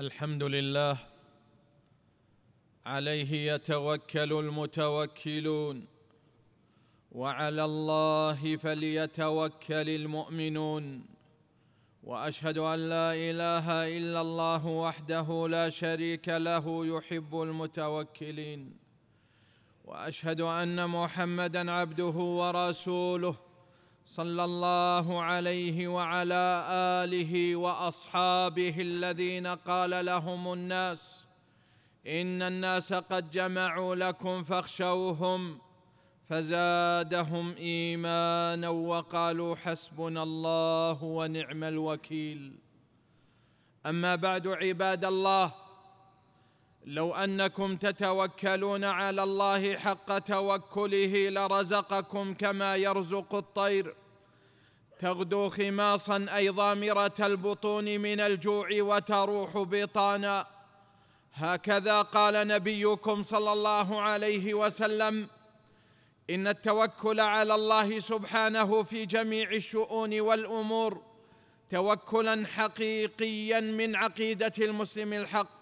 الحمد لله عليه يتوكل المتوكلون وعلى الله فليتوكل المؤمنون وأشهد أن لا إله إلا الله وحده لا شريك له يحب المتوكلين وأشهد أن محمدا عبده ورسوله صلى الله عليه وعلى آله وأصحابه الذين قال لهم الناس إن الناس قد جمعوا لكم فاخشوهم فزادهم إيمانا وقالوا حسبنا الله ونعم الوكيل. أما بعد عباد الله لو أنكم تتوكلون على الله حق توكله لرزقكم كما يرزق الطير. تغدو خماصا أي ضامرة البطون من الجوع وتروح بطانا. هكذا قال نبيكم صلى الله عليه وسلم. إن التوكل على الله سبحانه في جميع الشؤون والأمور توكلا حقيقيا من عقيدة المسلم الحق.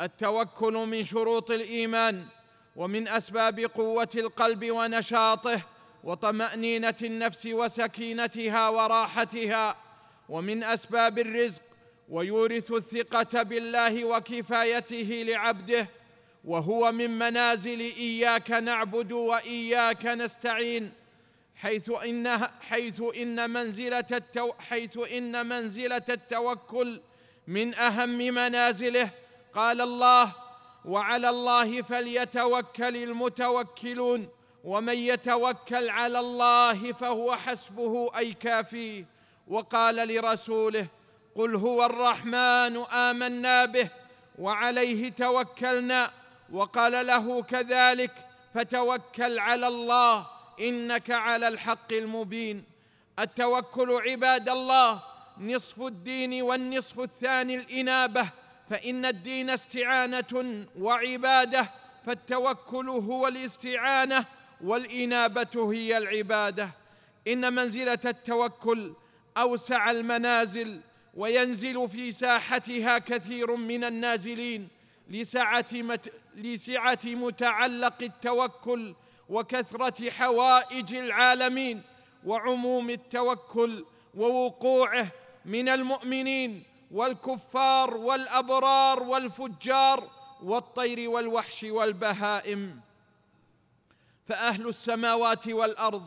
التوكل من شروط الإيمان ومن أسباب قوة القلب ونشاطه وطمأنينة النفس وسكينتها وراحتها ومن أسباب الرزق ويورث الثقة بالله وكفايته لعبده وهو من منازل إياك نعبد وإياك نستعين حيث إن حيث إن منزلة التو حيث إن منزلة التوكل من أهم منازله قال الله وعلى الله فليتوكل المتوكلون ومن يتوكل على الله فهو حسبه أي كافيه وقال لرسوله قل هو الرحمن آمنا به وعليه توكلنا وقال له كذلك فتوكل على الله إنك على الحق المبين التوكل عباد الله نصف الدين والنصف الثاني الإنابة. فإن الدين استعانة وعبادة فالتوكل هو الاستعانة والإنابة هي العبادة. إن منزلة التوكل أوسع المنازل وينزل في ساحتها كثير من النازلين لسعة, مت لسعة متعلق التوكل وكثرة حوائج العالمين وعموم التوكل ووقوعه من المؤمنين والكفار والأبرار والفجار والطير والوحش والبهائم. فأهل السماوات والأرض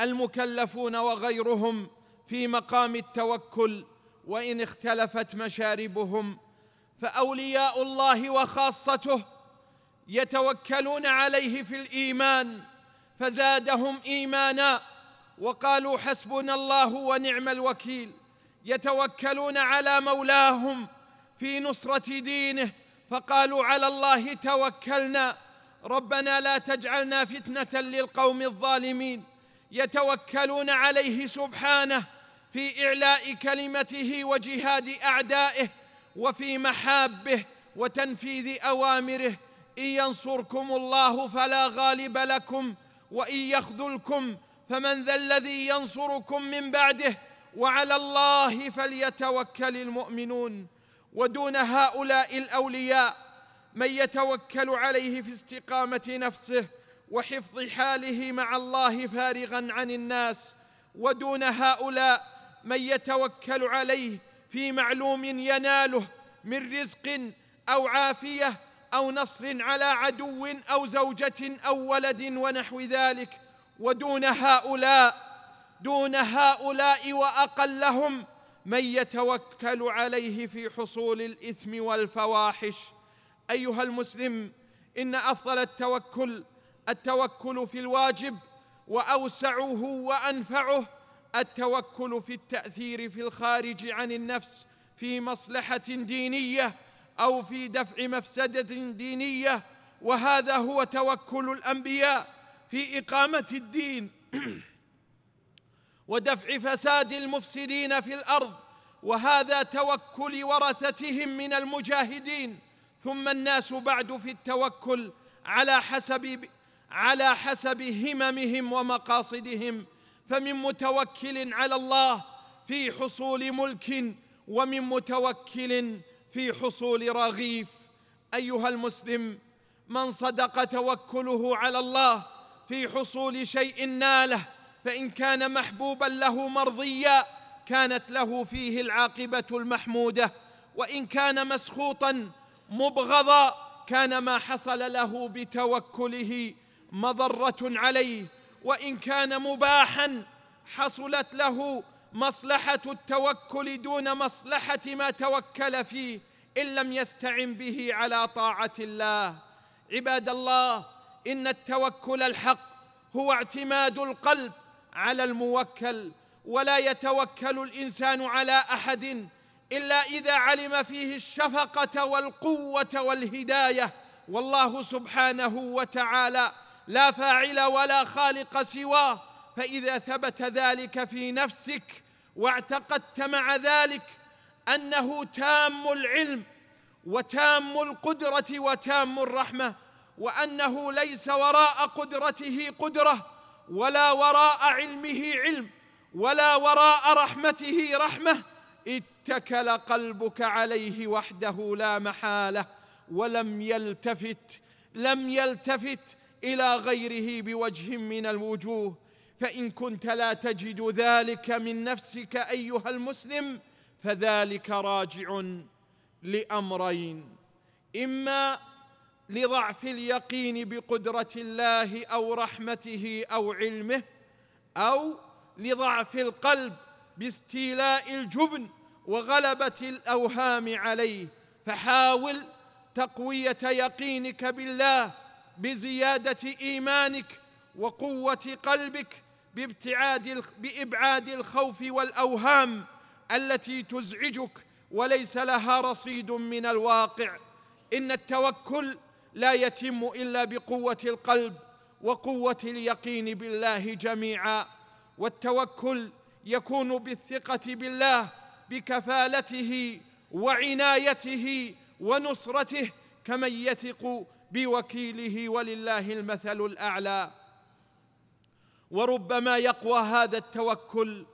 المكلفون وغيرهم في مقام التوكل وإن اختلفت مشاربهم فأولياء الله وخاصته يتوكلون عليه في الإيمان فزادهم إيمانا وقالوا حسبنا الله ونعم الوكيل. يتوكلون على مولاهم في نصرة دينه فقالوا على الله توكلنا. ربنا لا تجعلنا فتنة للقوم الظالمين. يتوكلون عليه سبحانه في إعلاء كلمته وجهاد أعدائه وفي محابه وتنفيذ أوامره. إن ينصركم الله فلا غالب لكم وإن يخذلكم فمن ذا الذي ينصركم من بعده وعلى الله فليتوكل المؤمنون. ودون هؤلاء الأولياء من يتوكل عليه في استقامة نفسه وحفظ حاله مع الله فارغا عن الناس. ودون هؤلاء من يتوكل عليه في معلوم يناله من رزق أو عافية أو نصر على عدو أو زوجة أو ولد ونحو ذلك. ودون هؤلاء دون هؤلاء وأقلهم من يتوكل عليه في حصول الإثم والفواحش. أيها المسلم إن أفضل التوكل التوكل في الواجب وأوسعه وأنفعه التوكل في التأثير في الخارج عن النفس في مصلحة دينية أو في دفع مفسدة دينية. وهذا هو توكل الأنبياء في إقامة الدين. ودفع فساد المفسدين في الأرض وهذا توكل ورثتهم من المجاهدين. ثم الناس بعد في التوكل على حسب على حسب هممهم ومقاصدهم. فمن متوكل على الله في حصول ملك ومن متوكل في حصول رغيف. أيها المسلم من صدق توكله على الله في حصول شيء ناله فإن كان محبوبا له مرضيا كانت له فيه العاقبة المحمودة. وإن كان مسخوطا مبغضا كان ما حصل له بتوكله مضرة عليه. وإن كان مباحا حصلت له مصلحة التوكل دون مصلحة ما توكل فيه إن لم يستعن به على طاعة الله. عباد الله إن التوكل الحق هو اعتماد القلب على الموكل ولا يتوكل الإنسان على أحد إلا إذا علم فيه الشفقة والقوة والهداية. والله سبحانه وتعالى لا فاعل ولا خالق سواه. فإذا ثبت ذلك في نفسك واعتقدت مع ذلك أنه تام العلم وتام القدرة وتام الرحمة وأنه ليس وراء قدرته قدرة ولا وراء علمه علم ولا وراء رحمته رحمة. اتكل قلبك عليه وحده لا محالة ولم يلتفت لم يلتفت إلى غيره بوجه من الوجوه. فإن كنت لا تجد ذلك من نفسك أيها المسلم فذلك راجع لأمرين. إما لضعف اليقين بقدرة الله أو رحمته أو علمه أو لضعف القلب باستيلاء الجبن وغلبة الأوهام عليه. فحاول تقوية يقينك بالله بزيادة إيمانك وقوة قلبك بابتعاد بإبعاد الخوف والأوهام التي تزعجك وليس لها رصيد من الواقع. إن التوكل لا يتم إلا بقوة القلب وقوة اليقين بالله جميعا والتوكل يكون بالثقة بالله بكفالته وعنايته ونصرته كمن يثق بوكيله ولله المثل الأعلى. وربما يقوى هذا التوكل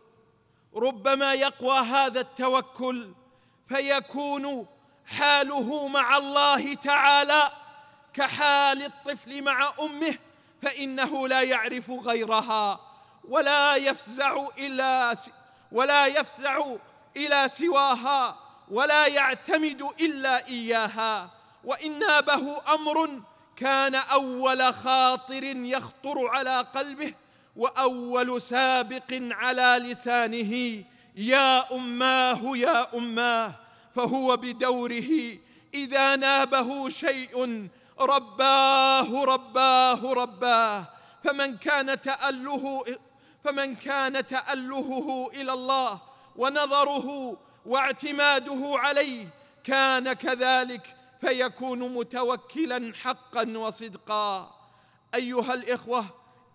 ربما يقوى هذا التوكل فيكون حاله مع الله تعالى كحال الطفل مع أمه فإنه لا يعرف غيرها ولا يفزع إلى ولا يفزع إلى سواها ولا يعتمد إلا إياها وإن نابه أمر كان أول خاطر يخطر على قلبه وأول سابق على لسانه يا أماه يا أماه فهو بدوره إذا نابه شيء رباه رباه رباه. فمن كان تأله فمن كان تألهه إلى الله ونظره واعتماده عليه كان كذلك فيكون متوكلا حقا وصدقا. أيها الإخوة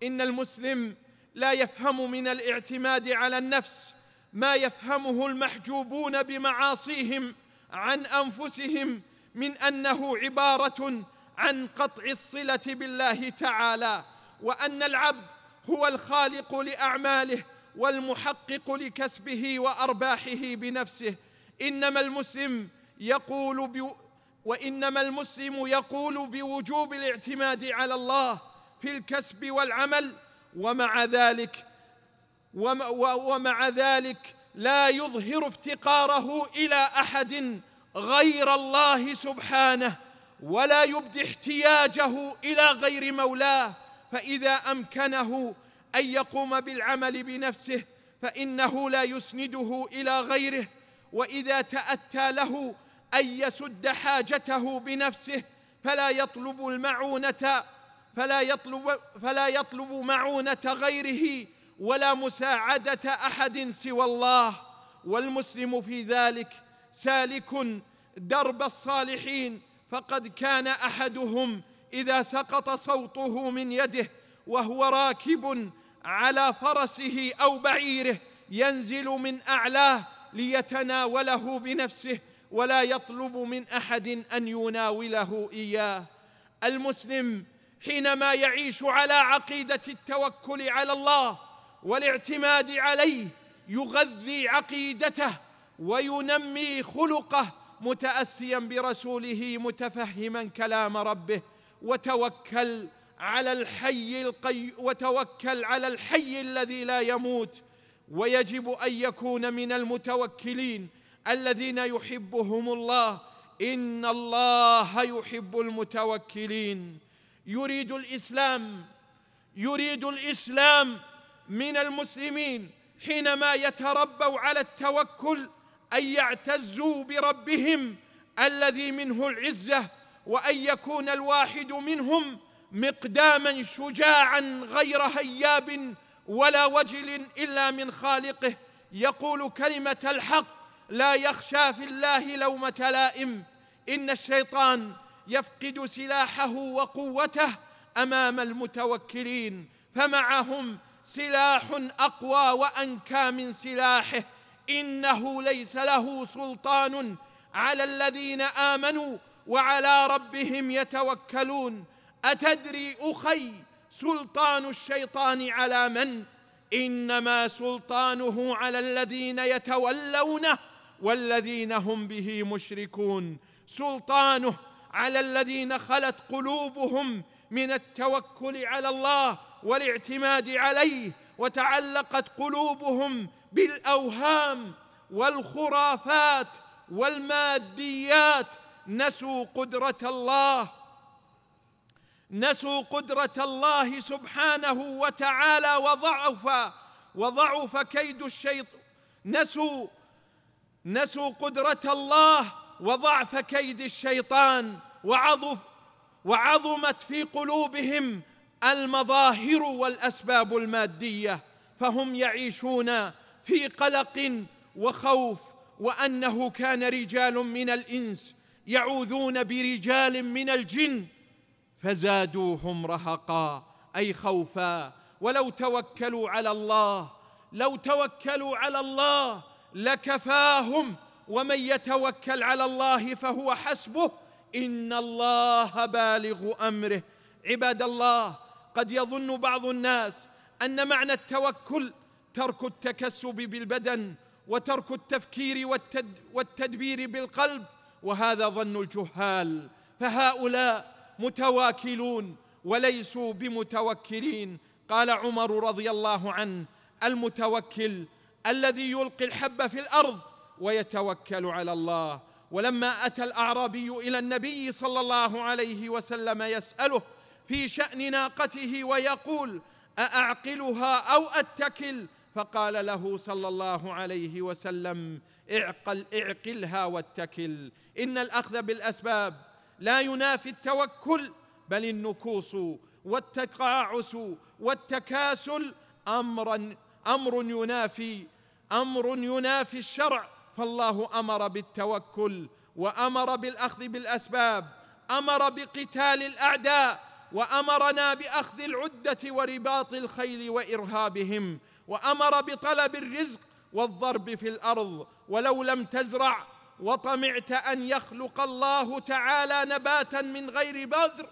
إن المسلم لا يفهم من الاعتماد على النفس ما يفهمه المحجوبون بمعاصيهم عن أنفسهم من أنه عبارة عن قطع الصلة بالله تعالى وأن العبد هو الخالق لأعماله والمحقق لكسبه وأرباحه بنفسه. إنما المسلم يقول ب وإنما المسلم يقول بوجوب الاعتماد على الله في الكسب والعمل ومع ذلك ومع ذلك لا يظهر افتقاره إلى أحد غير الله سبحانه. ولا يبدي احتياجه إلى غير مولاه فإذا أمكنه أن يقوم بالعمل بنفسه فإنه لا يسنده إلى غيره وإذا تأتى له أن يسد حاجته بنفسه فلا يطلب المعونة فلا يطلب فلا يطلب معونة غيره ولا مساعدة أحد سوى الله. والمسلم في ذلك سالك درب الصالحين فقد كان أحدهم إذا سقط صوته من يده وهو راكب على فرسه أو بعيره ينزل من أعلاه ليتناوله بنفسه ولا يطلب من أحد أن يناوله إياه. المسلم حينما يعيش على عقيدة التوكل على الله والاعتماد عليه يغذي عقيدته وينمي خلقه متاسيا برسوله متفهما كلام ربه. وتوكل على الحي القي وتوكل على الحي الذي لا يموت. ويجب أن يكون من المتوكلين الذين يحبهم الله. إن الله يحب المتوكلين. يريد الإسلام يريد الإسلام من المسلمين حينما يتربوا على التوكل أن يعتزوا بربهم الذي منه العزة وأن يكون الواحد منهم مقداما شجاعا غير هياب ولا وجل إلا من خالقه. يقول كلمة الحق لا يخشى في الله لومة لائم. إن الشيطان يفقد سلاحه وقوته أمام المتوكلين فمعهم سلاح أقوى وأنكى من سلاحه. إنه ليس له سلطان على الذين آمنوا وعلى ربهم يتوكلون. أتدري أخي سلطان الشيطان على من؟ إنما سلطانه على الذين يتولونه والذين هم به مشركون. سلطانه على الذين خلت قلوبهم من التوكل على الله والاعتماد عليه وتعلقت قلوبهم بالأوهام والخرافات والماديات. نسوا قدرة الله نسوا قدرة الله سبحانه وتعالى وضعف وضعف كيد الشيطان نسوا نسوا قدرة الله وضعف كيد الشيطان وعظف وعظمت في قلوبهم المظاهر والأسباب المادية فهم يعيشون في قلق وخوف وأنه كان رجال من الإنس يعوذون برجال من الجن فزادوهم رهقا أي خوفا. ولو توكلوا على الله لو توكلوا على الله لكفاهم ومن يتوكل على الله فهو حسبه إن الله بالغ أمره. عباد الله قد يظن بعض الناس أن معنى التوكل ترك التكسب بالبدن وترك التفكير والتد والتدبير بالقلب وهذا ظن الجهال. فهؤلاء متواكلون وليسوا بمتوكلين. قال عمر رضي الله عنه المتوكل الذي يلقي الحب في الأرض ويتوكل على الله. ولما أتى الأعرابي إلى النبي صلى الله عليه وسلم يسأله في شأن ناقته ويقول أأعقلها أو أتكل؟ فقال له صلى الله عليه وسلم اعقل اعقلها واتكل. إن الأخذ بالأسباب لا ينافي التوكل بل النكوص والتقاعس والتكاسل امرا أمر ينافي أمر ينافي الشرع. فالله أمر بالتوكل وأمر بالأخذ بالأسباب أمر بقتال الأعداء وأمرنا بأخذ العدة ورباط الخيل وإرهابهم وأمر بطلب الرزق والضرب في الأرض ولو لم تزرع وطمعت أن يخلق الله تعالى نباتا من غير بذر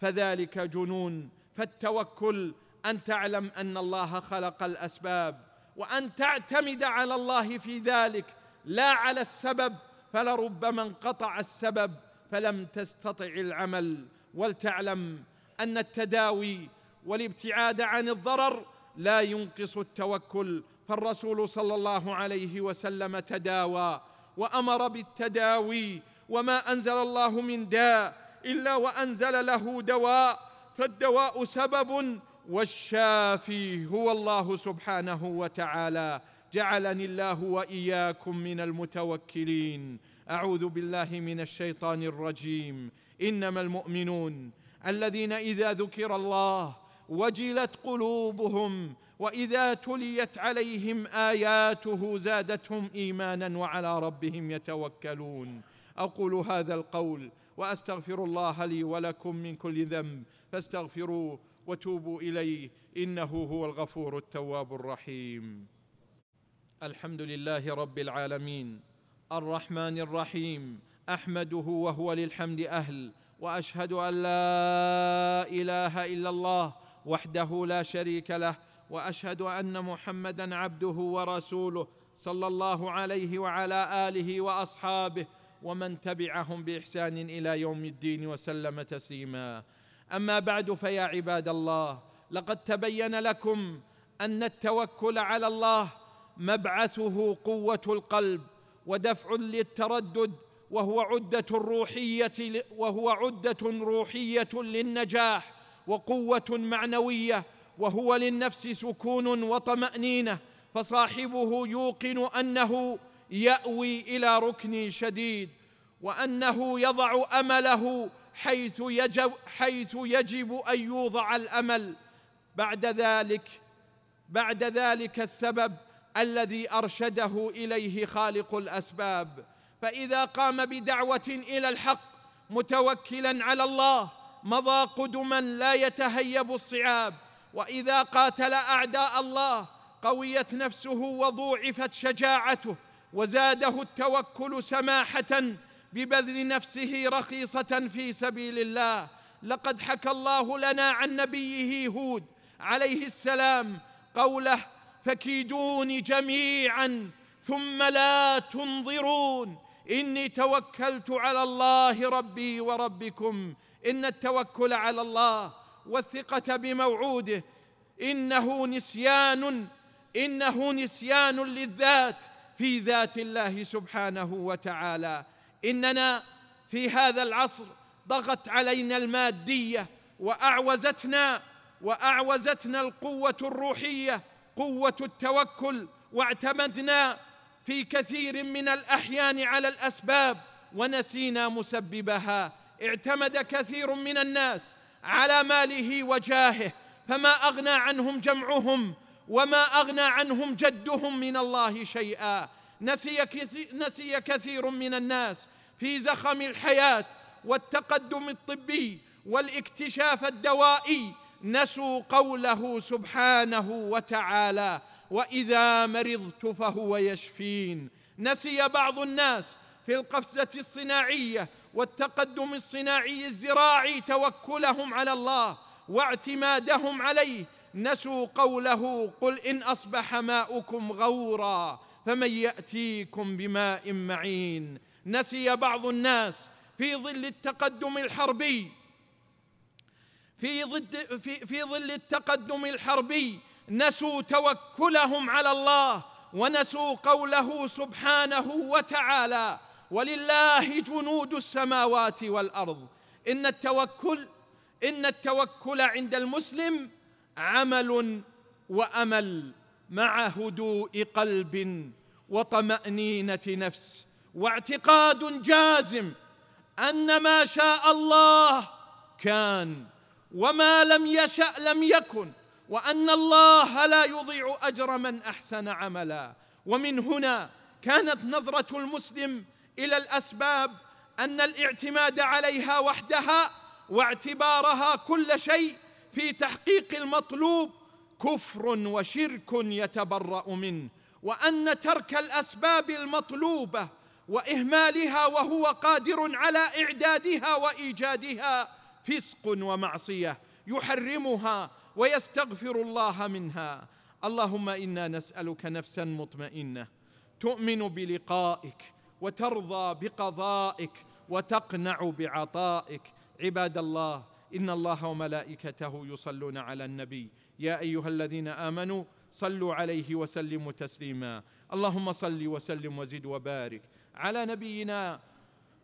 فذلك جنون. فالتوكل أن تعلم أن الله خلق الأسباب وأن تعتمد على الله في ذلك لا على السبب فلربما انقطع السبب فلم تستطع العمل. ولتعلم أن التداوي والابتعاد عن الضرر لا ينقص التوكل فالرسول صلى الله عليه وسلم تداوى وأمر بالتداوي وما أنزل الله من داء إلا وأنزل له دواء فالدواء سبب والشافي هو الله سبحانه وتعالى. جعلني الله وإياكم من المتوكلين. أعوذ بالله من الشيطان الرجيم. إنما المؤمنون الذين إذا ذكر الله وجلت قلوبهم وإذا تليت عليهم آياته زادتهم إيمانا وعلى ربهم يتوكلون. أقول هذا القول وأستغفر الله لي ولكم من كل ذنب. فاستغفروه وتوبوا إليه. إنه هو الغفور التواب الرحيم. الحمد لله رب العالمين. الرحمن الرحيم. أحمده وهو للحمد أهل. وأشهد أن لا إله إلا الله وحده لا شريك له. وأشهد أن محمدا عبده ورسوله صلى الله عليه وعلى آله وأصحابه ومن تبعهم بإحسان إلى يوم الدين وسلم تسليما. أما بعد فيا عباد الله لقد تبين لكم أن التوكل على الله مبعثه قوة القلب ودفع للتردد وهو عدة روحية وهو عدة روحية للنجاح وقوة معنوية وهو للنفس سكون وطمأنينة فصاحبه يوقن أنه يأوي إلى ركن شديد وأنه يضع أمله حيث يجب حيث يجب أن يوضع الأمل. بعد ذلك بعد ذلك السبب الذي أرشده إليه خالق الأسباب. فإذا قام بدعوة إلى الحق متوكلا على الله مضى قدما لا يتهيب الصعاب. وإذا قاتل أعداء الله قويت نفسه وضوعفت شجاعته وزاده التوكل سماحة ببذل نفسه رخيصة في سبيل الله. لقد حكى الله لنا عن نبيه هود عليه السلام قوله فكيدوني جميعا ثم لا تنظرون. إني توكلت على الله ربي وربكم. إن التوكل على الله والثقة بموعوده. إنه نسيان إنه نسيان للذات في ذات الله سبحانه وتعالى. إننا في هذا العصر ضغت علينا المادية وأعوزتنا وأعوزتنا القوة الروحية قوة التوكل واعتمدنا في كثير من الأحيان على الأسباب ونسينا مسببها. اعتمد كثير من الناس على ماله وجاهه فما أغنى عنهم جمعهم وما أغنى عنهم جدهم من الله شيئا. نسي كثير, نسي كثير من الناس في زخم الحياة والتقدم الطبي والاكتشاف الدوائي نسوا قوله سبحانه وتعالى وإذا مرضت فهو يشفين نسي بعض الناس في القفزة الصناعية والتقدم الصناعي الزراعي توكلهم على الله واعتمادهم عليه. نسوا قوله قل إن أصبح ماؤكم غورا فمن يأتيكم بماء معين نسي بعض الناس في ظل التقدم الحربي في ضد في, في ظل التقدم الحربي نسوا توكلهم على الله ونسوا قوله سبحانه وتعالى ولله جنود السماوات والأرض إن التوكل إن التوكل عند المسلم عمل وأمل مع هدوء قلب وطمأنينة نفس. واعتقاد جازم أن ما شاء الله كان وما لم يشأ لم يكن وأن الله لا يضيع أجر من أحسن عملا. ومن هنا كانت نظرة المسلم إلى الأسباب أن الاعتماد عليها وحدها واعتبارها كل شيء في تحقيق المطلوب كفر وشرك يتبرأ منه. وأن ترك الأسباب المطلوبة وإهمالها وهو قادر على إعدادها وإيجادها فسق ومعصية يحرمها ويستغفر الله منها. اللهم إنا نسألك نفسا مطمئنة تؤمن بلقائك وترضى بقضائك وتقنع بعطائك. عباد الله إن الله وملائكته يصلون على النبي. يا أيها الذين آمنوا صلوا عليه وسلموا تسليما. اللهم صل وسلم وزد وبارك. على نبينا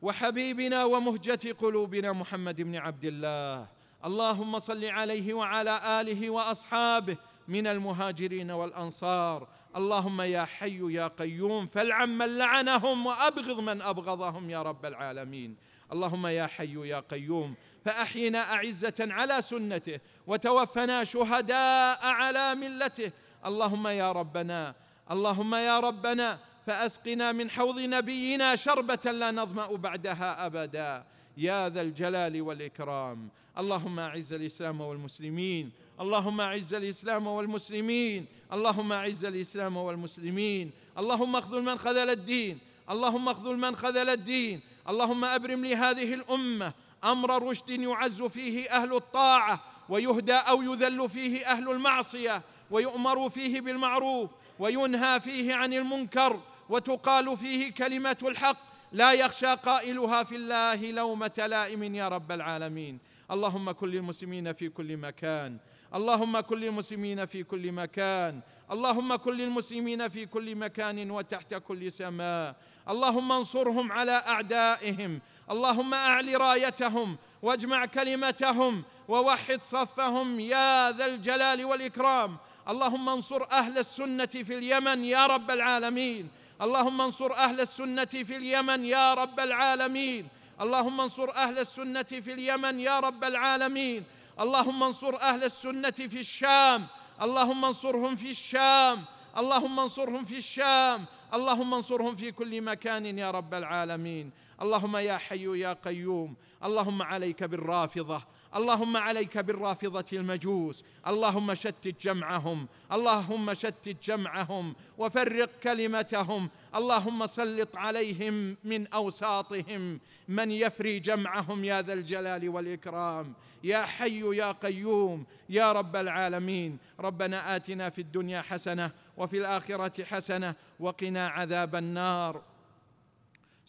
وحبيبنا ومهجة قلوبنا محمد بن عبد الله. اللهم صل عليه وعلى آله وأصحابه من المهاجرين والأنصار. اللهم يا حي يا قيوم فالعن من لعنهم وأبغض من أبغضهم يا رب العالمين. اللهم يا حي يا قيوم فأحينا أعزة على سنته وتوفنا شهداء على ملته. اللهم يا ربنا اللهم يا ربنا فأسقنا من حوض نبينا شربة لا نظمأ بعدها أبدا. يا ذا الجلال والإكرام. اللهم أعز الإسلام والمسلمين. اللهم أعز الإسلام والمسلمين. اللهم أعز الإسلام والمسلمين. اللهم اخذل من خذل الدين. اللهم اخذل من خذل الدين. اللهم أبرم لهذه الأمة أمر رشد يعز فيه أهل الطاعة ويهدى أو يذل فيه أهل المعصية ويؤمر فيه بالمعروف وينهى فيه عن المنكر وتقال فيه كلمة الحق لا يخشى قائلها في الله لومه لائم يا رب العالمين. اللهم كن للمسلمين في كل مكان. اللهم كن للمسلمين في كل مكان. اللهم كن للمسلمين في كل مكان وتحت كل سماء. اللهم انصرهم على أعدائهم. اللهم أعل رايتهم. واجمع كلمتهم. ووحد صفهم. يا ذا الجلال والإكرام. اللهم انصر أهل السنة في اليمن يا رب العالمين. اللهم انصر أهل السنة في اليمن يا رب العالمين. اللهم انصر أهل السنة في اليمن يا رب العالمين. اللهم انصر أهل السنة في الشام. اللهم انصرهم في الشام. اللهم انصرهم في الشام. اللهم انصرهم في كل مكان يا رب العالمين. اللهم يا حي يا قيوم اللهم عليك بالرافضة اللهم عليك بالرافضة المجوس اللهم شتت جمعهم اللهم شتت جمعهم وفرق كلمتهم اللهم سلط عليهم من أوساطهم من يفري جمعهم يا ذا الجلال والإكرام. يا حي يا قيوم يا رب العالمين ربنا آتنا في الدنيا حسنة وفي الآخرة حسنة وقنا عذاب النار.